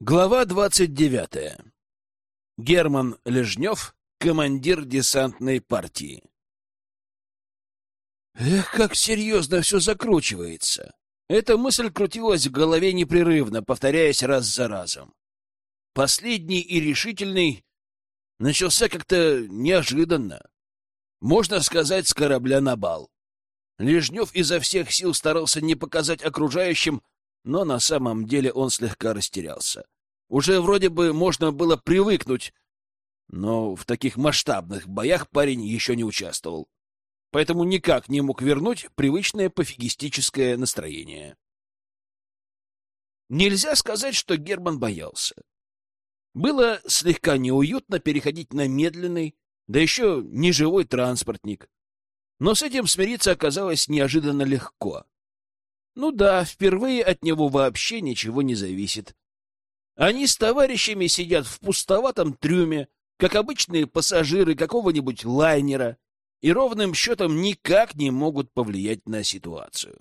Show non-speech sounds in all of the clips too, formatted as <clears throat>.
Глава двадцать девятая. Герман Лежнев, командир десантной партии. Эх, как серьезно все закручивается. Эта мысль крутилась в голове непрерывно, повторяясь раз за разом. Последний и решительный начался как-то неожиданно. Можно сказать, с корабля на бал. Лежнев изо всех сил старался не показать окружающим, но на самом деле он слегка растерялся. Уже вроде бы можно было привыкнуть, но в таких масштабных боях парень еще не участвовал, поэтому никак не мог вернуть привычное пофигистическое настроение. Нельзя сказать, что Герман боялся. Было слегка неуютно переходить на медленный, да еще неживой транспортник. Но с этим смириться оказалось неожиданно легко. Ну да, впервые от него вообще ничего не зависит. Они с товарищами сидят в пустоватом трюме, как обычные пассажиры какого-нибудь лайнера, и ровным счетом никак не могут повлиять на ситуацию.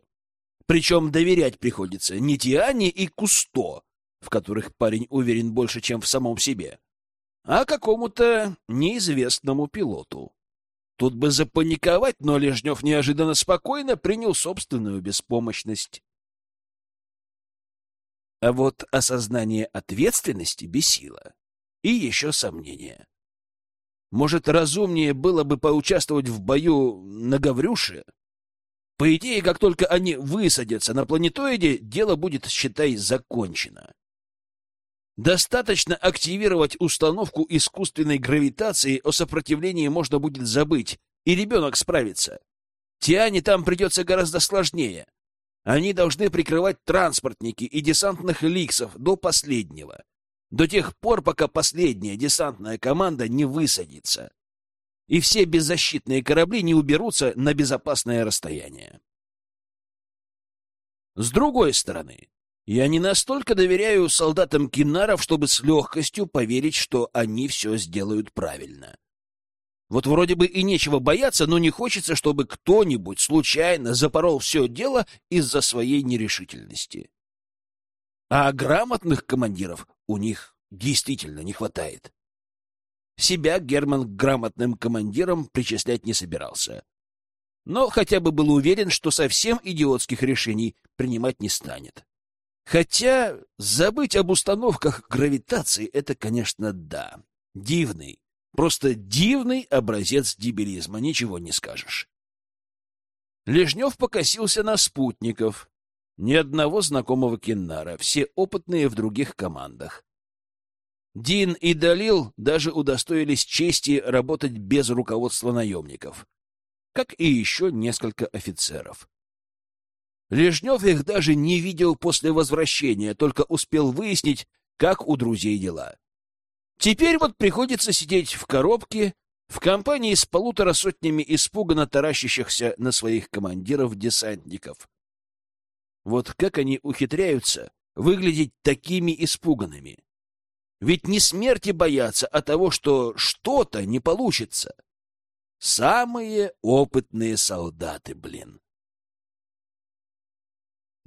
Причем доверять приходится не Тиане и Кусто, в которых парень уверен больше, чем в самом себе, а какому-то неизвестному пилоту. Тут бы запаниковать, но Лежнев неожиданно спокойно принял собственную беспомощность. А вот осознание ответственности бесило. И еще сомнения. Может, разумнее было бы поучаствовать в бою на Гаврюше? По идее, как только они высадятся на планетоиде, дело будет, считай, закончено. Достаточно активировать установку искусственной гравитации, о сопротивлении можно будет забыть, и ребенок справится. Тиане там придется гораздо сложнее. Они должны прикрывать транспортники и десантных ликсов до последнего, до тех пор, пока последняя десантная команда не высадится, и все беззащитные корабли не уберутся на безопасное расстояние. С другой стороны, я не настолько доверяю солдатам Кинаров, чтобы с легкостью поверить, что они все сделают правильно. Вот вроде бы и нечего бояться, но не хочется, чтобы кто-нибудь случайно запорол все дело из-за своей нерешительности. А грамотных командиров у них действительно не хватает. Себя Герман грамотным командирам причислять не собирался. Но хотя бы был уверен, что совсем идиотских решений принимать не станет. Хотя забыть об установках гравитации — это, конечно, да. Дивный, просто дивный образец дебилизма, ничего не скажешь. Лежнев покосился на спутников. Ни одного знакомого Кеннара, все опытные в других командах. Дин и Далил даже удостоились чести работать без руководства наемников, как и еще несколько офицеров. Лежнев их даже не видел после возвращения, только успел выяснить, как у друзей дела. Теперь вот приходится сидеть в коробке в компании с полутора сотнями испуганно таращащихся на своих командиров-десантников. Вот как они ухитряются выглядеть такими испуганными? Ведь не смерти боятся, а того, что что-то не получится. Самые опытные солдаты, блин.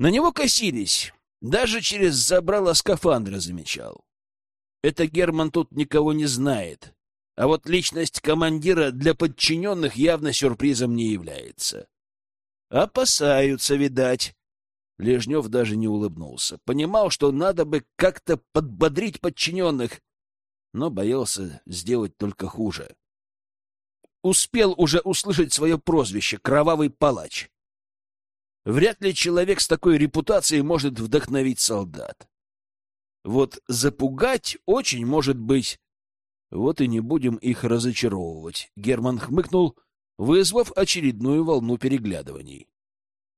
На него косились, даже через забрало скафандра замечал. Это Герман тут никого не знает, а вот личность командира для подчиненных явно сюрпризом не является. Опасаются, видать. Лежнев даже не улыбнулся. Понимал, что надо бы как-то подбодрить подчиненных, но боялся сделать только хуже. Успел уже услышать свое прозвище — Кровавый Палач. Вряд ли человек с такой репутацией может вдохновить солдат. Вот запугать очень может быть. Вот и не будем их разочаровывать. Герман хмыкнул, вызвав очередную волну переглядываний.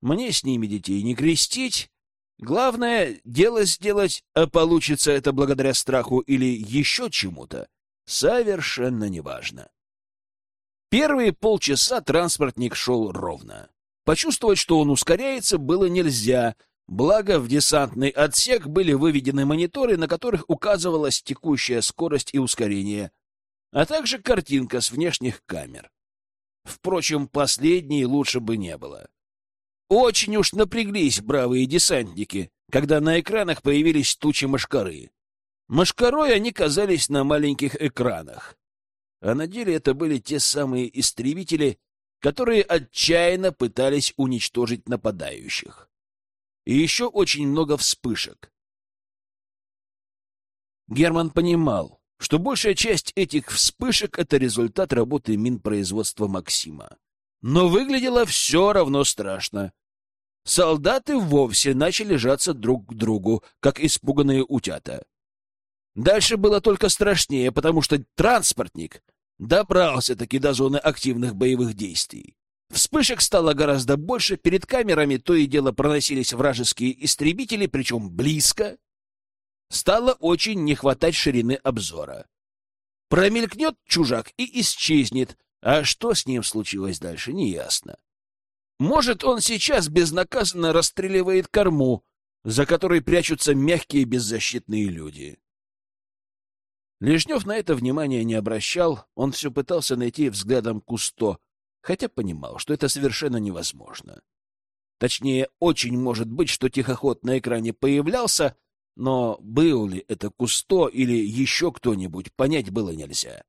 Мне с ними детей не крестить. Главное — дело сделать, а получится это благодаря страху или еще чему-то, совершенно неважно. Первые полчаса транспортник шел ровно. Почувствовать, что он ускоряется, было нельзя, благо в десантный отсек были выведены мониторы, на которых указывалась текущая скорость и ускорение, а также картинка с внешних камер. Впрочем, последней лучше бы не было. Очень уж напряглись бравые десантники, когда на экранах появились тучи мошкары. Машкарой они казались на маленьких экранах. А на деле это были те самые истребители, которые отчаянно пытались уничтожить нападающих. И еще очень много вспышек. Герман понимал, что большая часть этих вспышек — это результат работы Минпроизводства Максима. Но выглядело все равно страшно. Солдаты вовсе начали жаться друг к другу, как испуганные утята. Дальше было только страшнее, потому что транспортник добрался-таки до зоны активных боевых действий. Вспышек стало гораздо больше, перед камерами то и дело проносились вражеские истребители, причем близко. Стало очень не хватать ширины обзора. Промелькнет чужак и исчезнет, а что с ним случилось дальше, неясно. Может, он сейчас безнаказанно расстреливает корму, за которой прячутся мягкие беззащитные люди. Лежнев на это внимания не обращал, он все пытался найти взглядом Кусто, хотя понимал, что это совершенно невозможно. Точнее, очень может быть, что тихоход на экране появлялся, но был ли это Кусто или еще кто-нибудь, понять было нельзя.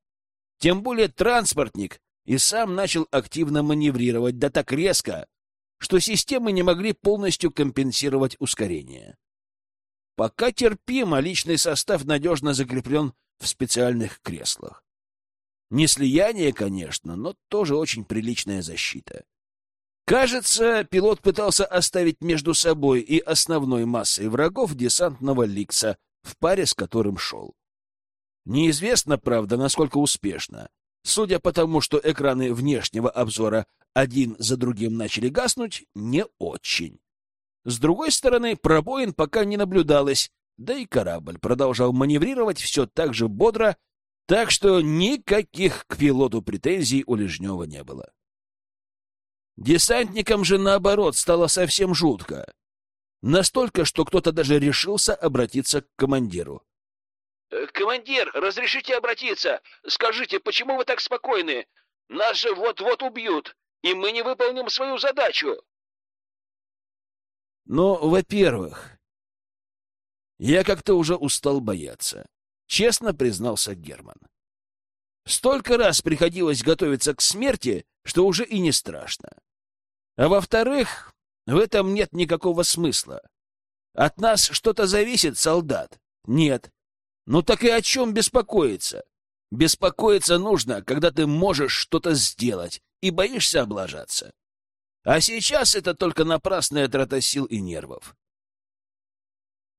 Тем более транспортник и сам начал активно маневрировать, да так резко, что системы не могли полностью компенсировать ускорение. Пока терпимо, личный состав надежно закреплен в специальных креслах. Не слияние, конечно, но тоже очень приличная защита. Кажется, пилот пытался оставить между собой и основной массой врагов десантного Ликса, в паре с которым шел. Неизвестно, правда, насколько успешно. Судя по тому, что экраны внешнего обзора один за другим начали гаснуть, не очень. С другой стороны, пробоин пока не наблюдалось, да и корабль продолжал маневрировать все так же бодро, так что никаких к пилоту претензий у Лежнева не было. Десантникам же, наоборот, стало совсем жутко. Настолько, что кто-то даже решился обратиться к командиру. «Э, «Командир, разрешите обратиться? Скажите, почему вы так спокойны? Нас же вот-вот убьют, и мы не выполним свою задачу!» «Ну, во-первых, я как-то уже устал бояться», — честно признался Герман. «Столько раз приходилось готовиться к смерти, что уже и не страшно. А во-вторых, в этом нет никакого смысла. От нас что-то зависит, солдат? Нет. Ну так и о чем беспокоиться? Беспокоиться нужно, когда ты можешь что-то сделать и боишься облажаться. А сейчас это только напрасная трата сил и нервов.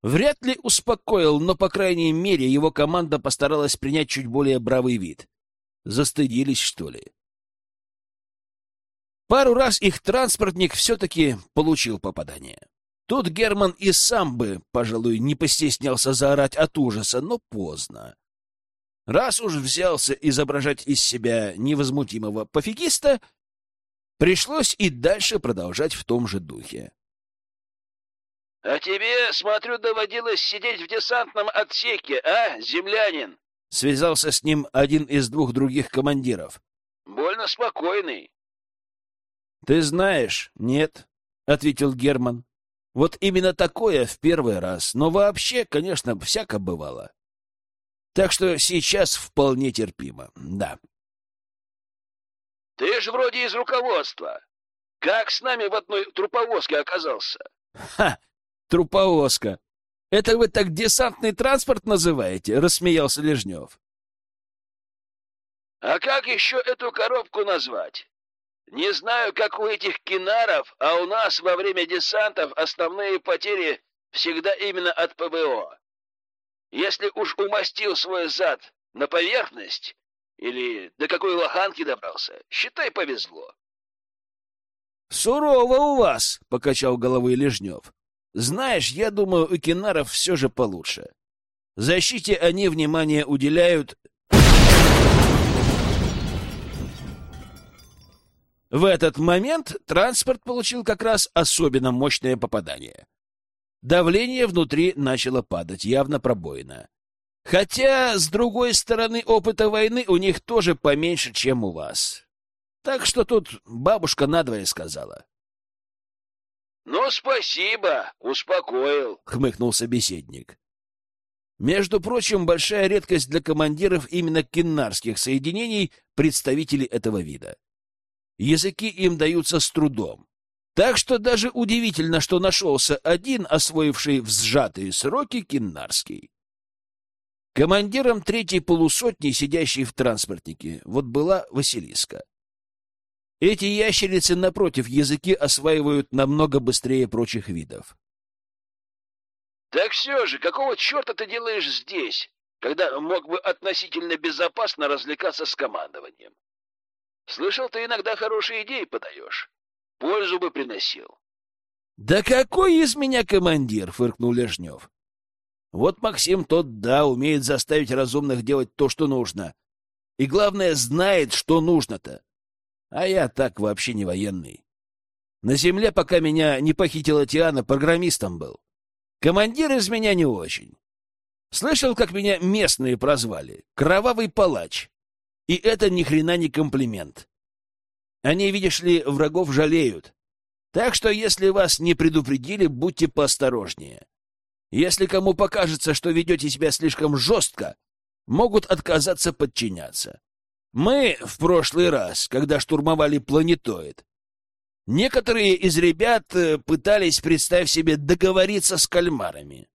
Вряд ли успокоил, но, по крайней мере, его команда постаралась принять чуть более бравый вид. Застыдились, что ли? Пару раз их транспортник все-таки получил попадание. Тут Герман и сам бы, пожалуй, не постеснялся заорать от ужаса, но поздно. Раз уж взялся изображать из себя невозмутимого пофигиста, пришлось и дальше продолжать в том же духе. — А тебе, смотрю, доводилось сидеть в десантном отсеке, а, землянин? — связался с ним один из двух других командиров. — Больно спокойный. «Ты знаешь, нет», — ответил Герман. «Вот именно такое в первый раз, но вообще, конечно, всяко бывало. Так что сейчас вполне терпимо, да». «Ты ж вроде из руководства. Как с нами в одной труповозке оказался?» «Ха! Труповозка! Это вы так десантный транспорт называете?» — рассмеялся Лежнев. «А как еще эту коробку назвать? Не знаю, как у этих кинаров, а у нас во время десантов основные потери всегда именно от ПВО. Если уж умастил свой зад на поверхность или до какой лоханки добрался, считай, повезло. «Сурово у вас!» — покачал головой Лежнев. «Знаешь, я думаю, у кинаров все же получше. Защите они внимание уделяют, В этот момент транспорт получил как раз особенно мощное попадание. Давление внутри начало падать, явно пробоина. Хотя, с другой стороны, опыта войны у них тоже поменьше, чем у вас. Так что тут бабушка надвое сказала. — Ну, спасибо, успокоил, — хмыкнул собеседник. Между прочим, большая редкость для командиров именно киннарских соединений представителей этого вида. Языки им даются с трудом. Так что даже удивительно, что нашелся один, освоивший в сжатые сроки киннарский. Командиром третьей полусотни, сидящей в транспортнике, вот была Василиска. Эти ящерицы, напротив, языки осваивают намного быстрее прочих видов. Так все же, какого черта ты делаешь здесь, когда мог бы относительно безопасно развлекаться с командованием? Слышал, ты иногда хорошие идеи подаешь. Пользу бы приносил. — Да какой из меня командир? — фыркнул Лежнев. — Вот Максим тот, да, умеет заставить разумных делать то, что нужно. И главное, знает, что нужно-то. А я так вообще не военный. На земле, пока меня не похитила Тиана, программистом был. Командир из меня не очень. Слышал, как меня местные прозвали? Кровавый палач. И это ни хрена не комплимент. Они, видишь ли, врагов жалеют. Так что, если вас не предупредили, будьте поосторожнее. Если кому покажется, что ведете себя слишком жестко, могут отказаться подчиняться. Мы в прошлый раз, когда штурмовали планетоид, Некоторые из ребят э, пытались, представь себе, договориться с кальмарами.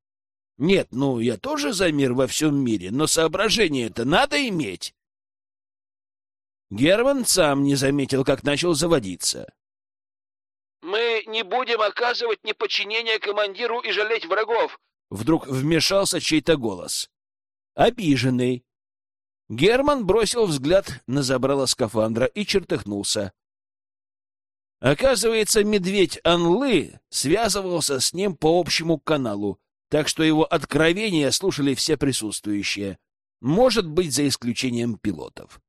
Нет, ну, я тоже за мир во всем мире, но соображение это надо иметь. Герман сам не заметил, как начал заводиться. «Мы не будем оказывать неподчинение командиру и жалеть врагов!» Вдруг вмешался чей-то голос. Обиженный. Герман бросил взгляд на забрало скафандра и чертыхнулся. Оказывается, медведь Анлы связывался с ним по общему каналу, так что его откровения слушали все присутствующие, может быть, за исключением пилотов.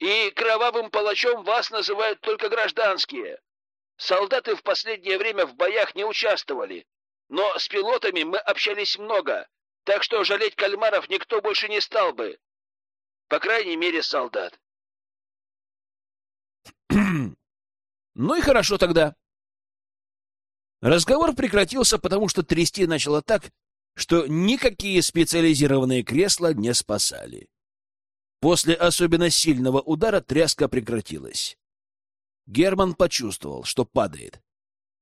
«И кровавым палачом вас называют только гражданские. Солдаты в последнее время в боях не участвовали, но с пилотами мы общались много, так что жалеть кальмаров никто больше не стал бы. По крайней мере, солдат». <clears throat> Ну и хорошо тогда. Разговор прекратился, потому что трясти начало так, что никакие специализированные кресла не спасали. После особенно сильного удара тряска прекратилась. Герман почувствовал, что падает.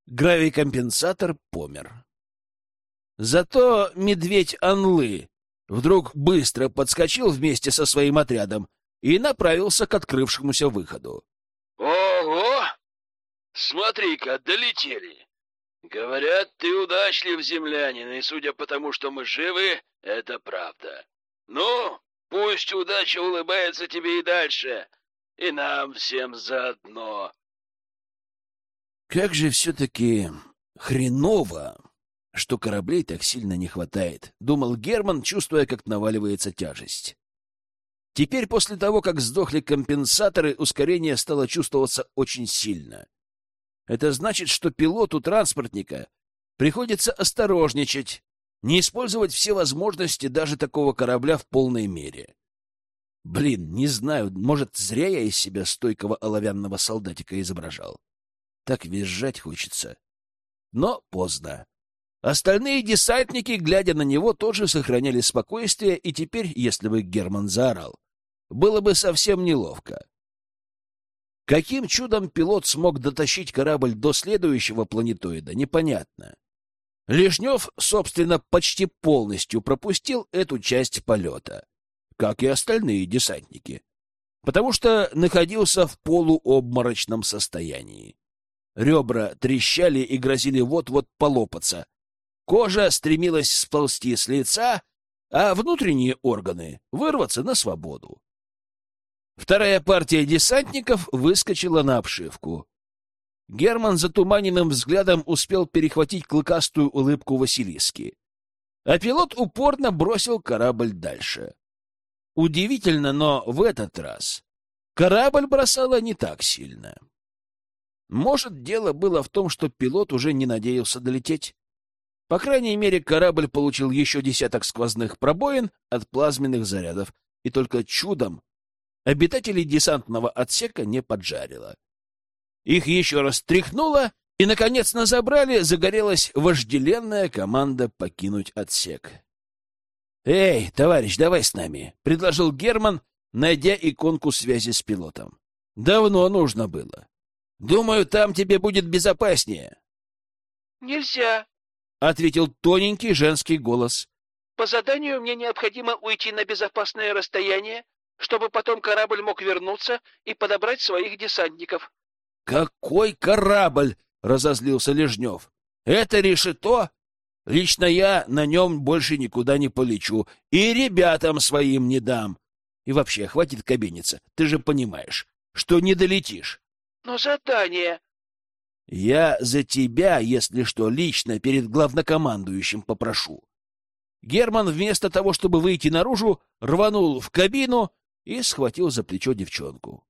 Гравикомпенсатор помер. Зато медведь Анлы вдруг быстро подскочил вместе со своим отрядом и направился к открывшемуся выходу. «Ого! Смотри-ка, долетели. Говорят, ты удачлив, землянин, и судя по тому, что мы живы, это правда. Ну, пусть удача улыбается тебе и дальше, и нам всем заодно. Как же все-таки хреново, что кораблей так сильно не хватает, думал Герман, чувствуя, как наваливается тяжесть. Теперь, после того, как сдохли компенсаторы, ускорение стало чувствоваться очень сильно. Это значит, что пилоту транспортника приходится осторожничать, не использовать все возможности даже такого корабля в полной мере. Блин, не знаю, может, зря я из себя стойкого оловянного солдатика изображал. Так визжать хочется. Но поздно. Остальные десантники, глядя на него, тоже сохраняли спокойствие, и теперь, если бы Герман заорал, было бы совсем неловко. Каким чудом пилот смог дотащить корабль до следующего планетоида, непонятно. Лежнев, собственно, почти полностью пропустил эту часть полета, как и остальные десантники, потому что находился в полуобморочном состоянии. Ребра трещали и грозили вот-вот полопаться. Кожа стремилась сползти с лица, а внутренние органы вырваться на свободу. Вторая партия десантников выскочила на обшивку. Герман затуманенным взглядом успел перехватить клыкастую улыбку Василиски. А пилот упорно бросил корабль дальше. Удивительно, но в этот раз корабль бросала не так сильно. Может, дело было в том, что пилот уже не надеялся долететь? По крайней мере, корабль получил еще десяток сквозных пробоин от плазменных зарядов, и только чудом обитателей десантного отсека не поджарило. Их еще раз тряхнуло, и, наконец, на забрали загорелась вожделенная команда покинуть отсек. «Эй, товарищ, давай с нами», — предложил Герман, найдя иконку связи с пилотом. «Давно нужно было. Думаю, там тебе будет безопаснее». «Нельзя», — ответил тоненький женский голос. «По заданию мне необходимо уйти на безопасное расстояние, чтобы потом корабль мог вернуться и подобрать своих десантников». «Какой корабль?» — разозлился Лежнев. «Это решето Лично я на нем больше никуда не полечу и ребятам своим не дам. И вообще, хватит кабиниться, ты же понимаешь, что не долетишь. Но задание... Я за тебя, если что, лично перед главнокомандующим попрошу. Герман вместо того, чтобы выйти наружу, рванул в кабину и схватил за плечо девчонку.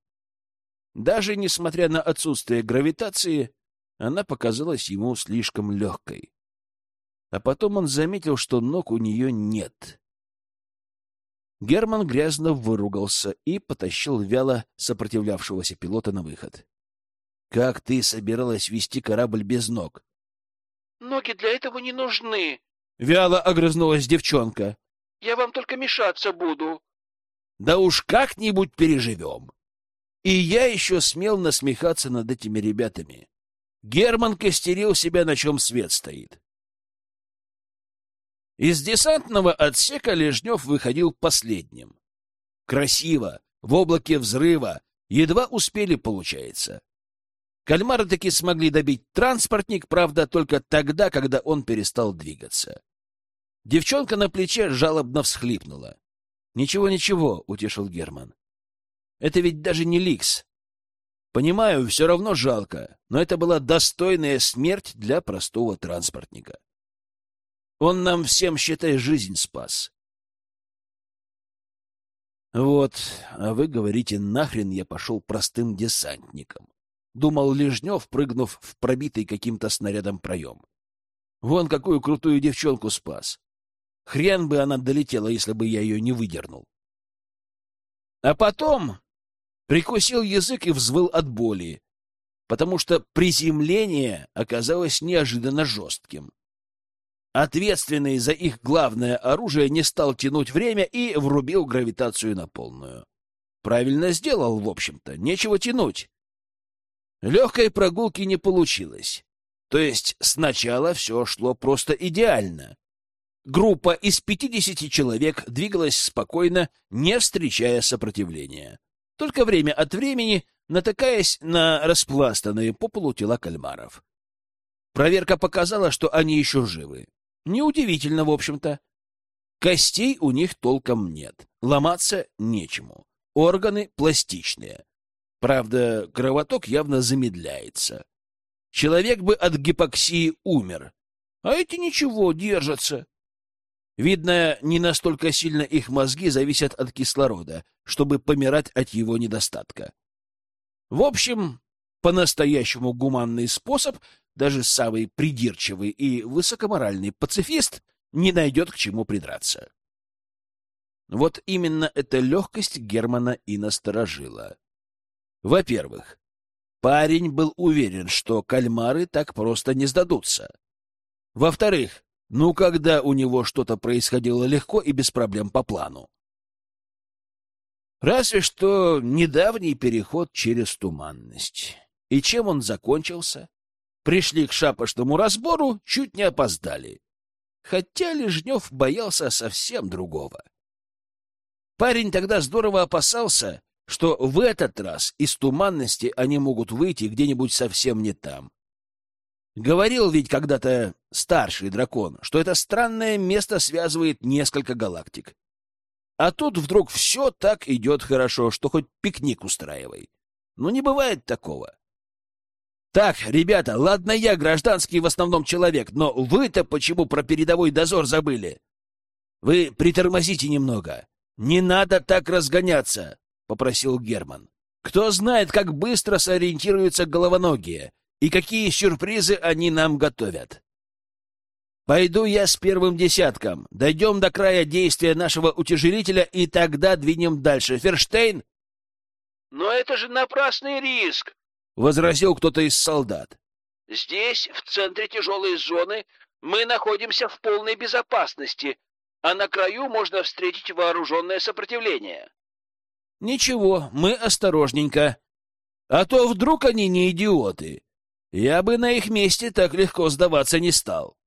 Даже несмотря на отсутствие гравитации, она показалась ему слишком легкой а потом он заметил, что ног у нее нет. Герман грязно выругался и потащил вяло сопротивлявшегося пилота на выход. — Как ты собиралась вести корабль без ног? — Ноги для этого не нужны. — вяло огрызнулась девчонка. — Я вам только мешаться буду. — Да уж как-нибудь переживем. И я еще смел насмехаться над этими ребятами. Герман костерил себя, на чем свет стоит. Из десантного отсека Лежнев выходил последним. Красиво, в облаке взрыва, едва успели, получается. Кальмары таки смогли добить транспортник, правда, только тогда, когда он перестал двигаться. Девчонка на плече жалобно всхлипнула. «Ничего, ничего», — утешил Герман. «Это ведь даже не Ликс. Понимаю, все равно жалко, но это была достойная смерть для простого транспортника. Он нам всем, считай, жизнь спас. Вот, а вы говорите, нахрен я пошел простым десантником. Думал Лежнев, прыгнув в пробитый каким-то снарядом проем. Вон какую крутую девчонку спас. Хрен бы она долетела, если бы я ее не выдернул. А потом прикусил язык и взвыл от боли, потому что приземление оказалось неожиданно жестким. Ответственный за их главное оружие не стал тянуть время и врубил гравитацию на полную. Правильно сделал, в общем-то, нечего тянуть. Легкой прогулки не получилось. То есть сначала все шло просто идеально. Группа из 50 человек двигалась спокойно, не встречая сопротивления. Только время от времени натыкаясь на распластанные по полу тела кальмаров. Проверка показала, что они еще живы. Неудивительно, в общем-то. Костей у них толком нет, ломаться нечему. Органы пластичные. Правда, кровоток явно замедляется. Человек бы от гипоксии умер, а эти ничего, держатся. Видно, не настолько сильно их мозги зависят от кислорода, чтобы помирать от его недостатка. В общем, по-настоящему гуманный способ даже самый придирчивый и высокоморальный пацифист не найдет к чему придраться. Вот именно эта легкость Германа и насторожила. Во-первых, парень был уверен, что кальмары так просто не сдадутся. Во-вторых, ну когда у него что-то происходило легко и без проблем по плану? Разве что недавний переход через туманность. И чем он закончился? Пришли к шапошному разбору, чуть не опоздали. Хотя Лежнев боялся совсем другого. Парень тогда здорово опасался, что в этот раз из туманности они могут выйти где-нибудь совсем не там. Говорил ведь когда-то старший дракон, что это странное место связывает несколько галактик. А тут вдруг все так идет хорошо, что хоть пикник устраивай. Ну, не бывает такого. Так, ребята, ладно я гражданский в основном человек, но вы-то почему про передовой дозор забыли? Вы притормозите немного. Не надо так разгоняться, попросил Герман. Кто знает, как быстро сориентируются головоногие и какие сюрпризы они нам готовят. Пойду я с первым десятком. Дойдем до края действия нашего утяжелителя и тогда двинем дальше. Ферштейн? Но это же напрасный риск, возразил кто-то из солдат. Здесь, в центре тяжелой зоны, мы находимся в полной безопасности. а на краю можно встретить вооруженное сопротивление. Ничего, мы осторожненько. А то вдруг они не идиоты. Я бы на их месте так легко сдаваться не стал.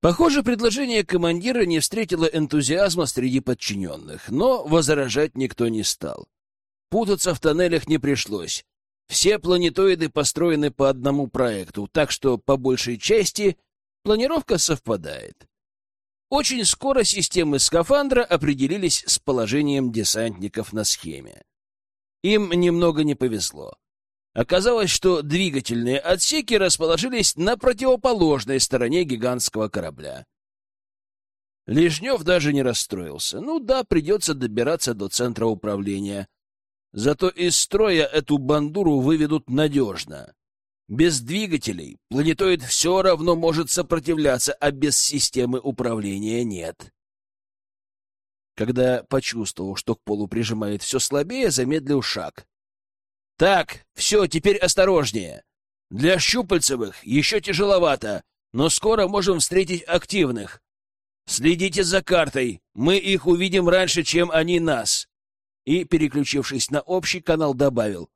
Похоже, предложение командира не встретило энтузиазма среди подчиненных, но возражать никто не стал. Путаться в тоннелях не пришлось. Все планетоиды построены по одному проекту, так что, по большей части, планировка совпадает. Очень скоро системы скафандра определились с положением десантников на схеме. Им немного не повезло. Оказалось, что двигательные отсеки расположились на противоположной стороне гигантского корабля. Лежнев даже не расстроился. Ну да, придется добираться до центра управления. Зато из строя эту бандуру выведут надежно. Без двигателей планетоид все равно может сопротивляться, а без системы управления нет. Когда почувствовал, что к полу прижимает все слабее, замедлил шаг. Так, все, теперь осторожнее. Для щупальцевых еще тяжеловато, но скоро можем встретить активных. Следите за картой, мы их увидим раньше, чем они нас. И, переключившись на общий канал, добавил.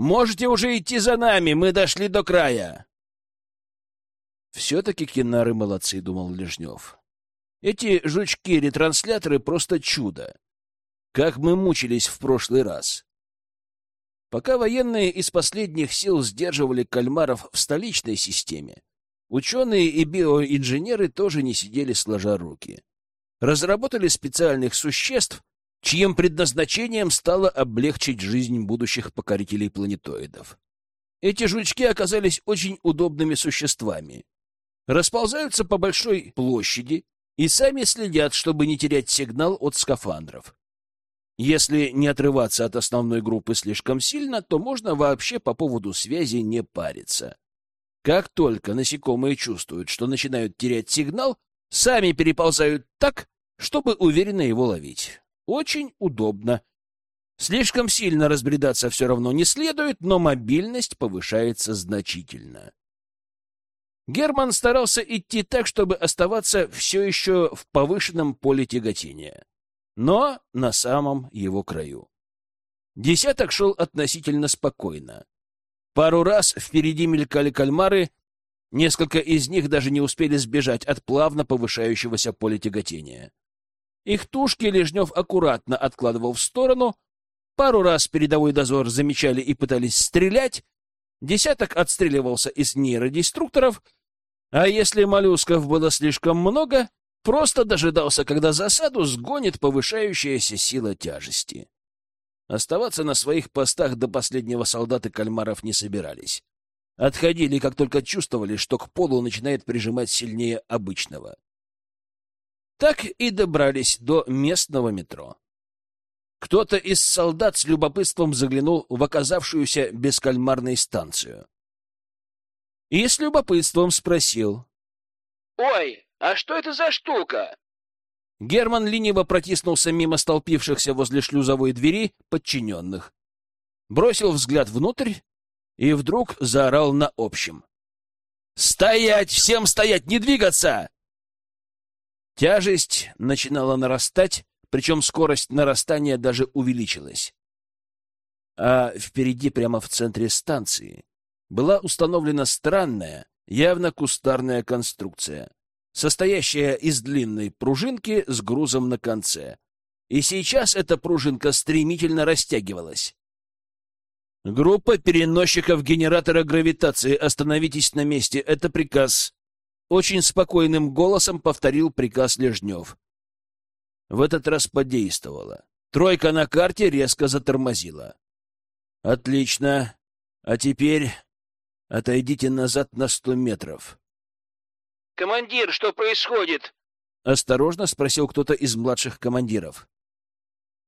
Можете уже идти за нами, мы дошли до края. Все-таки кинары молодцы, думал Лежнев. Эти жучки-ретрансляторы просто чудо. Как мы мучились в прошлый раз. Пока военные из последних сил сдерживали кальмаров в столичной системе, ученые и биоинженеры тоже не сидели сложа руки. Разработали специальных существ, чьим предназначением стало облегчить жизнь будущих покорителей планетоидов. Эти жучки оказались очень удобными существами. Расползаются по большой площади и сами следят, чтобы не терять сигнал от скафандров. Если не отрываться от основной группы слишком сильно, то можно вообще по поводу связи не париться. Как только насекомые чувствуют, что начинают терять сигнал, сами переползают так, чтобы уверенно его ловить. Очень удобно. Слишком сильно разбредаться все равно не следует, но мобильность повышается значительно. Герман старался идти так, чтобы оставаться все еще в повышенном поле тяготения но на самом его краю. Десяток шел относительно спокойно. Пару раз впереди мелькали кальмары, несколько из них даже не успели сбежать от плавно повышающегося поля тяготения. Их тушки Лежнев аккуратно откладывал в сторону, пару раз передовой дозор замечали и пытались стрелять, десяток отстреливался из нейродеструкторов, а если моллюсков было слишком много, Просто дожидался, когда засаду сгонит повышающаяся сила тяжести. Оставаться на своих постах до последнего солдаты кальмаров не собирались. Отходили, как только чувствовали, что к полу начинает прижимать сильнее обычного. Так и добрались до местного метро. Кто-то из солдат с любопытством заглянул в оказавшуюся бескальмарной станцию. И с любопытством спросил. — Ой, а что это за штука? Герман лениво протиснулся мимо столпившихся возле шлюзовой двери подчиненных. Бросил взгляд внутрь и вдруг заорал на общем. «Стоять! Всем стоять! Не двигаться!» Тяжесть начинала нарастать, причем скорость нарастания даже увеличилась. А впереди, прямо в центре станции, была установлена странная, явно кустарная конструкция состоящая из длинной пружинки с грузом на конце. И сейчас эта пружинка стремительно растягивалась. «Группа переносчиков генератора гравитации, остановитесь на месте, это приказ!» Очень спокойным голосом повторил приказ Лежнев. В этот раз подействовало. Тройка на карте резко затормозила. «Отлично. А теперь отойдите назад на сто метров. «Командир, что происходит?» — осторожно спросил кто-то из младших командиров.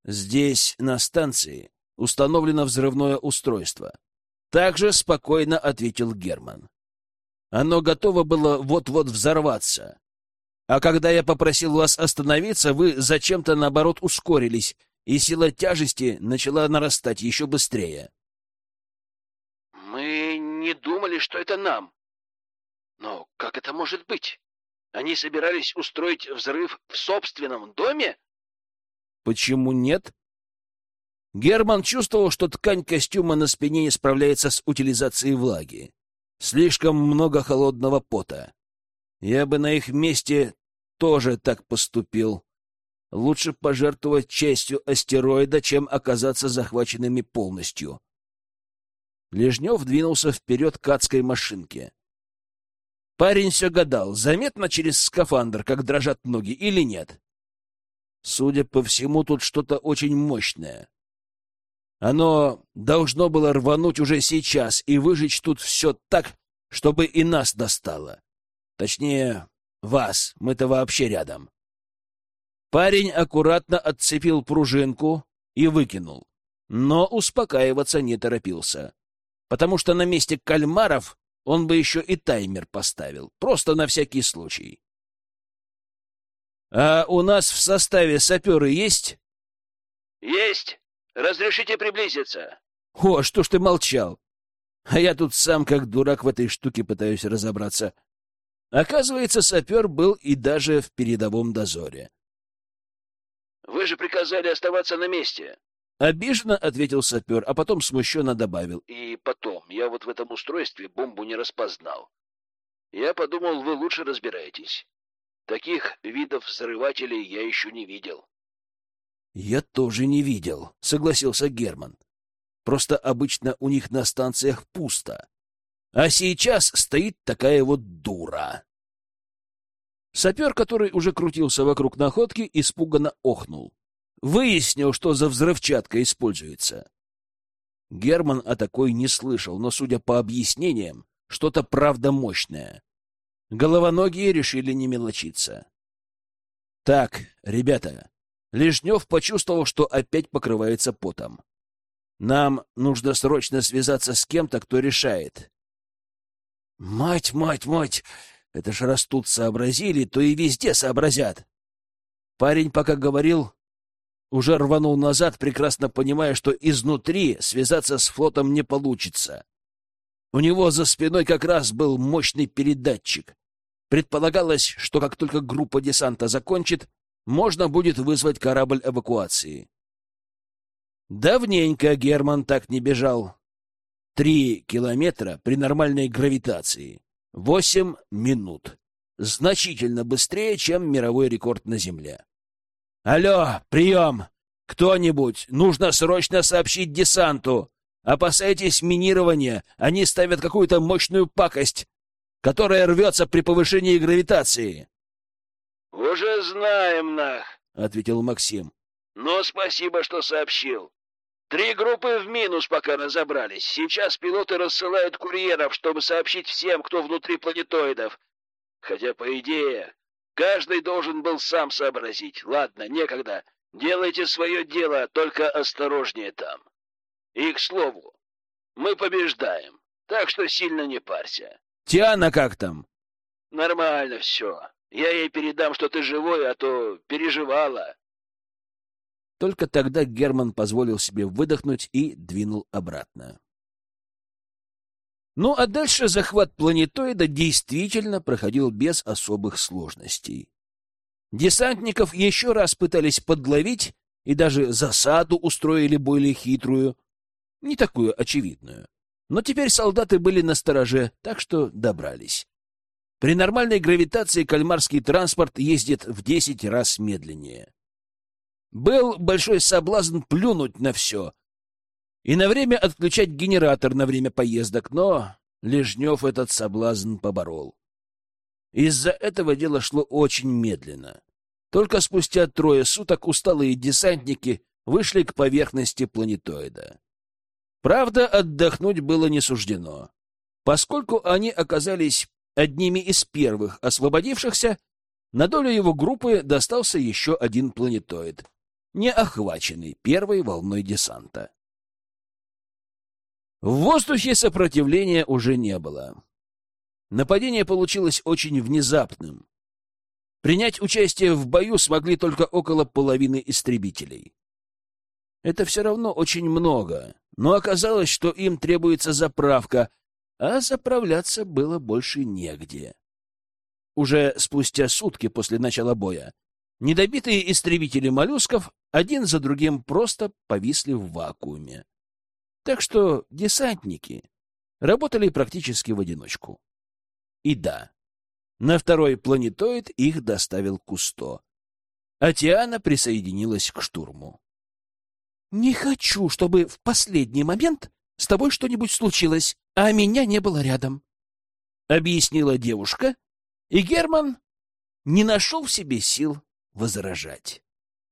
«Здесь, на станции, установлено взрывное устройство». Также спокойно ответил Герман. Оно готово было вот-вот взорваться. А когда я попросил вас остановиться, вы зачем-то, наоборот, ускорились, и сила тяжести начала нарастать еще быстрее. «Мы не думали, что это нам», но как это может быть? Они собирались устроить взрыв в собственном доме? Почему нет? Герман чувствовал, что ткань костюма на спине не справляется с утилизацией влаги. Слишком много холодного пота. Я бы на их месте тоже так поступил. Лучше пожертвовать частью астероида, чем оказаться захваченными полностью. Лежнев двинулся вперед к адской машинке. Парень все гадал, заметно через скафандр, как дрожат ноги, или нет. Судя по всему, тут что-то очень мощное. Оно должно было рвануть уже сейчас и выжечь тут все так, чтобы и нас достало. Точнее, вас, мы-то вообще рядом. Парень аккуратно отцепил пружинку и выкинул, но успокаиваться не торопился, потому что на месте кальмаров он бы еще и таймер поставил, просто на всякий случай. «А у нас в составе саперы есть?» «Есть. Разрешите приблизиться?» «О, что ж ты молчал? А я тут сам как дурак в этой штуке пытаюсь разобраться». Оказывается, сапер был и даже в передовом дозоре. «Вы же приказали оставаться на месте. Обиженно ответил сапер, а потом смущенно добавил. И потом, я вот в этом устройстве бомбу не распознал. Я подумал, вы лучше разбираетесь. Таких видов взрывателей я еще не видел. Я тоже не видел, согласился Герман. Просто обычно у них на станциях пусто. А сейчас стоит такая вот дура. Сапер, который уже крутился вокруг находки, испуганно охнул. Выяснил, что за взрывчатка используется. Герман о такой не слышал, но, судя по объяснениям, что-то правда мощное. Головоногие решили не мелочиться. Так, ребята, Лежнев почувствовал, что опять покрывается потом. Нам нужно срочно связаться с кем-то, кто решает. Мать, мать, мать! Это ж раз тут сообразили, то и везде сообразят. Парень пока говорил, уже рванул назад, прекрасно понимая, что изнутри связаться с флотом не получится. У него за спиной как раз был мощный передатчик. Предполагалось, что как только группа десанта закончит, можно будет вызвать корабль эвакуации. Давненько Герман так не бежал. Три километра при нормальной гравитации. Восемь минут. Значительно быстрее, чем мировой рекорд на Земле. «Алло, прием! Кто-нибудь! Нужно срочно сообщить десанту! Опасайтесь минирования! Они ставят какую-то мощную пакость, которая рвется при повышении гравитации!» «Уже знаем, нах!» — ответил Максим. «Но спасибо, что сообщил. Три группы в минус пока разобрались. Сейчас пилоты рассылают курьеров, чтобы сообщить всем, кто внутри планетоидов. Хотя, по идее, Каждый должен был сам сообразить. Ладно, некогда. Делайте свое дело, только осторожнее там. И, к слову, мы побеждаем, так что сильно не парься. Тиана как там? Нормально все. Я ей передам, что ты живой, а то переживала. Только тогда Герман позволил себе выдохнуть и двинул обратно. Ну а дальше захват планетоида действительно проходил без особых сложностей. Десантников еще раз пытались подловить и даже засаду устроили более хитрую, не такую очевидную. Но теперь солдаты были на стороже, так что добрались. При нормальной гравитации кальмарский транспорт ездит в десять раз медленнее. Был большой соблазн плюнуть на все и на время отключать генератор на время поездок, но Лежнев этот соблазн поборол. Из-за этого дело шло очень медленно. Только спустя трое суток усталые десантники вышли к поверхности планетоида. Правда, отдохнуть было не суждено. Поскольку они оказались одними из первых освободившихся, на долю его группы достался еще один планетоид, не охваченный первой волной десанта. В воздухе сопротивления уже не было. Нападение получилось очень внезапным. Принять участие в бою смогли только около половины истребителей. Это все равно очень много, но оказалось, что им требуется заправка, а заправляться было больше негде. уже спустя сутки после начала боя, недобитые истребители моллюсков один за другим просто повисли в вакууме. Так что десантники работали практически в одиночку. И да, на второй планетоид их доставил Кусто, а Тиана присоединилась к штурму. «Не хочу, чтобы в последний момент с тобой что-нибудь случилось, а меня не было рядом», — объяснила девушка, и Герман не нашел в себе сил возражать.